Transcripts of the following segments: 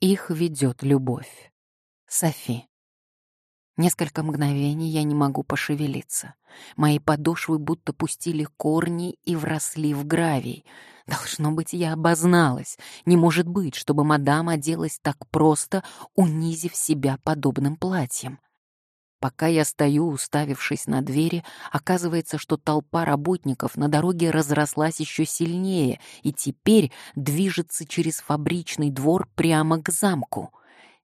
Их ведет любовь. Софи. Несколько мгновений я не могу пошевелиться. Мои подошвы будто пустили корни и вросли в гравий. Должно быть, я обозналась. Не может быть, чтобы мадам оделась так просто, унизив себя подобным платьем. Пока я стою, уставившись на двери, оказывается, что толпа работников на дороге разрослась еще сильнее и теперь движется через фабричный двор прямо к замку —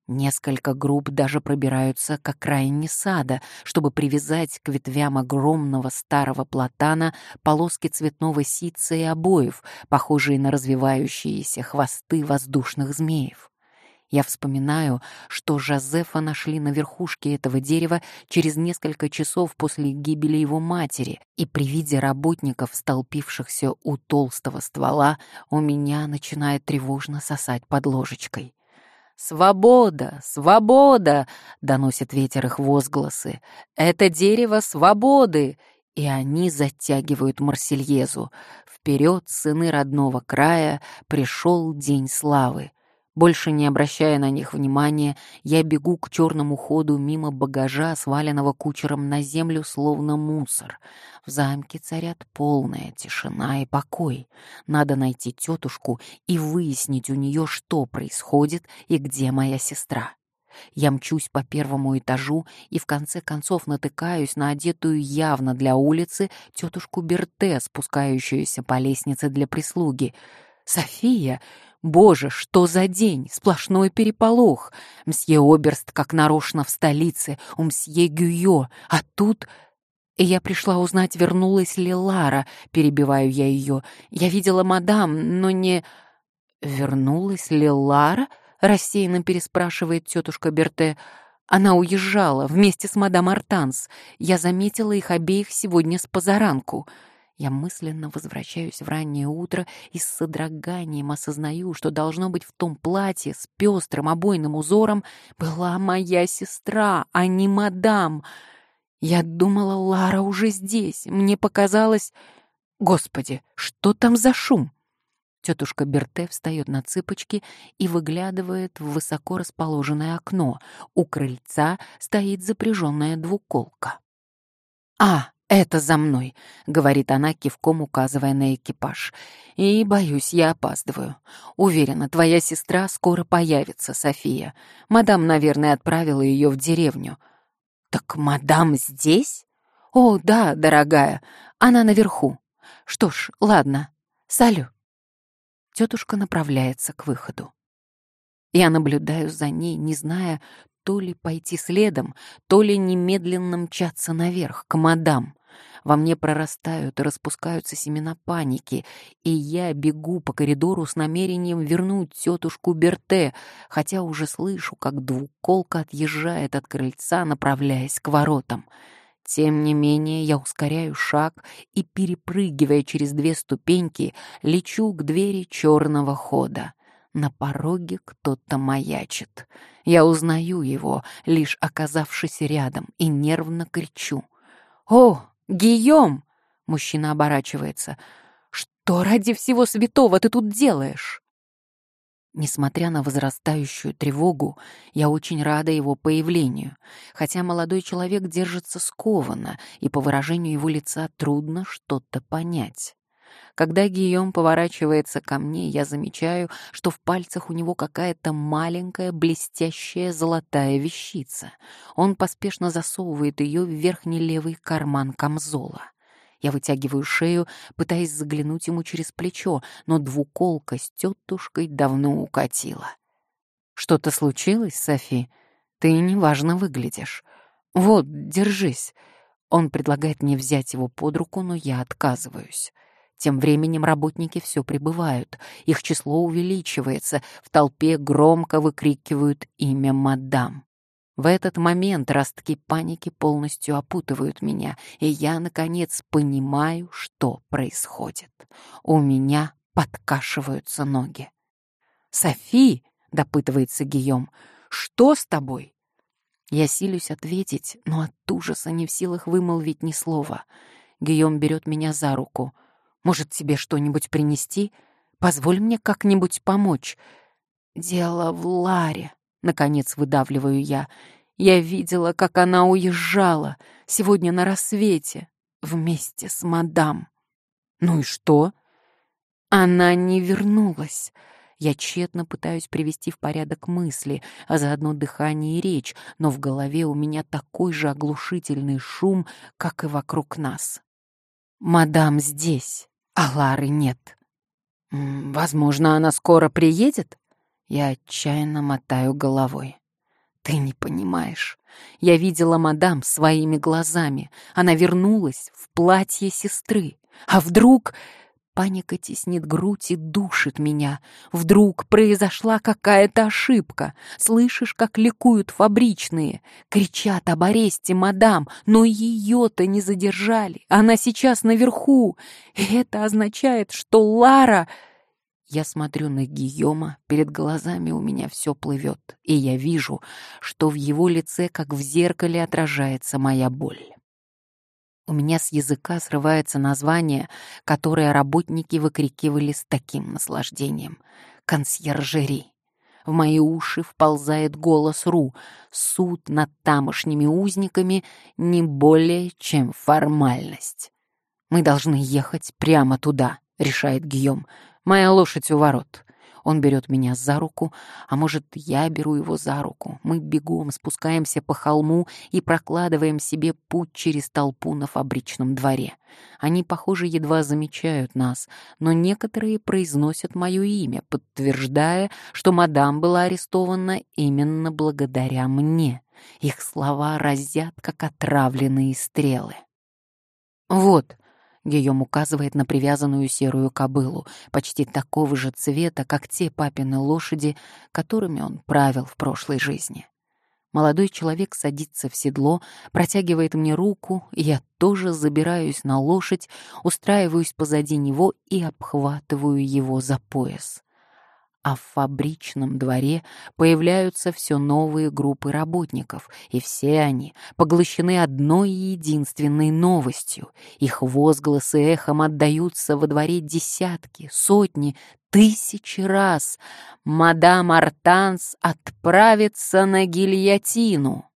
Несколько групп даже пробираются к окраине сада, чтобы привязать к ветвям огромного старого платана полоски цветного ситца и обоев, похожие на развивающиеся хвосты воздушных змеев. Я вспоминаю, что Жозефа нашли на верхушке этого дерева через несколько часов после гибели его матери, и при виде работников, столпившихся у толстого ствола, у меня начинает тревожно сосать под ложечкой. «Свобода! Свобода!» — доносит ветер их возгласы. «Это дерево свободы!» И они затягивают Марсельезу. Вперед, сыны родного края, пришел день славы. Больше не обращая на них внимания, я бегу к черному ходу мимо багажа, сваленного кучером на землю, словно мусор. В замке царят полная тишина и покой. Надо найти тетушку и выяснить у нее, что происходит и где моя сестра. Я мчусь по первому этажу и в конце концов натыкаюсь на одетую явно для улицы тетушку Берте, спускающуюся по лестнице для прислуги. «София!» Боже, что за день! Сплошной переполох. Мсье Оберст, как нарочно, в столице, у мсье Гюйо. А тут... И я пришла узнать, вернулась ли Лара. Перебиваю я ее. Я видела мадам, но не... Вернулась ли Лара? Рассеянно переспрашивает тетушка Берте. Она уезжала вместе с мадам Артанс. Я заметила их обеих сегодня с позаранку. Я мысленно возвращаюсь в раннее утро и с содроганием осознаю, что должно быть в том платье с пестрым обойным узором была моя сестра, а не мадам. Я думала, Лара уже здесь. Мне показалось... Господи, что там за шум? Тетушка Берте встает на цыпочки и выглядывает в высоко расположенное окно. У крыльца стоит запряженная двуколка. «А, «Это за мной», — говорит она, кивком указывая на экипаж. «И, боюсь, я опаздываю. Уверена, твоя сестра скоро появится, София. Мадам, наверное, отправила ее в деревню». «Так мадам здесь?» «О, да, дорогая, она наверху. Что ж, ладно. Салю». Тетушка направляется к выходу. Я наблюдаю за ней, не зная, то ли пойти следом, то ли немедленно мчаться наверх, к мадам. Во мне прорастают и распускаются семена паники, и я бегу по коридору с намерением вернуть тетушку Берте, хотя уже слышу, как двуколка отъезжает от крыльца, направляясь к воротам. Тем не менее, я ускоряю шаг и, перепрыгивая через две ступеньки, лечу к двери черного хода. На пороге кто-то маячит. Я узнаю его, лишь оказавшись рядом, и нервно кричу. «О, Гийом!» — мужчина оборачивается. «Что ради всего святого ты тут делаешь?» Несмотря на возрастающую тревогу, я очень рада его появлению, хотя молодой человек держится скованно, и по выражению его лица трудно что-то понять. Когда Гийом поворачивается ко мне, я замечаю, что в пальцах у него какая-то маленькая блестящая золотая вещица. Он поспешно засовывает ее в верхний левый карман камзола. Я вытягиваю шею, пытаясь заглянуть ему через плечо, но двуколка с тетушкой давно укатила. «Что-то случилось, Софи? Ты неважно выглядишь. Вот, держись». Он предлагает мне взять его под руку, но я отказываюсь. Тем временем работники все прибывают, их число увеличивается, в толпе громко выкрикивают имя мадам. В этот момент ростки паники полностью опутывают меня, и я, наконец, понимаю, что происходит. У меня подкашиваются ноги. «Софи!» — допытывается Гийом. «Что с тобой?» Я силюсь ответить, но от ужаса не в силах вымолвить ни слова. Гийом берет меня за руку. Может, тебе что-нибудь принести? Позволь мне как-нибудь помочь». Дело в Ларе, наконец выдавливаю я. Я видела, как она уезжала сегодня на рассвете вместе с мадам. Ну и что? Она не вернулась. Я тщетно пытаюсь привести в порядок мысли, а заодно дыхание и речь, но в голове у меня такой же оглушительный шум, как и вокруг нас. Мадам здесь, а Лары нет. Возможно, она скоро приедет? Я отчаянно мотаю головой. Ты не понимаешь. Я видела мадам своими глазами. Она вернулась в платье сестры. А вдруг... Паника теснит грудь и душит меня. Вдруг произошла какая-то ошибка. Слышишь, как ликуют фабричные. Кричат об аресте мадам, но ее-то не задержали. Она сейчас наверху. Это означает, что Лара... Я смотрю на Гийома, перед глазами у меня все плывет, и я вижу, что в его лице, как в зеркале, отражается моя боль. У меня с языка срывается название, которое работники выкрикивали с таким наслаждением. «Консьержери». В мои уши вползает голос Ру. Суд над тамошними узниками не более, чем формальность. «Мы должны ехать прямо туда», — решает Гийом. Моя лошадь у ворот. Он берет меня за руку, а может, я беру его за руку. Мы бегом спускаемся по холму и прокладываем себе путь через толпу на фабричном дворе. Они, похоже, едва замечают нас, но некоторые произносят мое имя, подтверждая, что мадам была арестована именно благодаря мне. Их слова разят, как отравленные стрелы. «Вот», Гийом указывает на привязанную серую кобылу, почти такого же цвета, как те папины лошади, которыми он правил в прошлой жизни. Молодой человек садится в седло, протягивает мне руку, я тоже забираюсь на лошадь, устраиваюсь позади него и обхватываю его за пояс а в фабричном дворе появляются все новые группы работников, и все они поглощены одной единственной новостью. Их возгласы эхом отдаются во дворе десятки, сотни, тысячи раз. Мадам Артанс отправится на гильотину.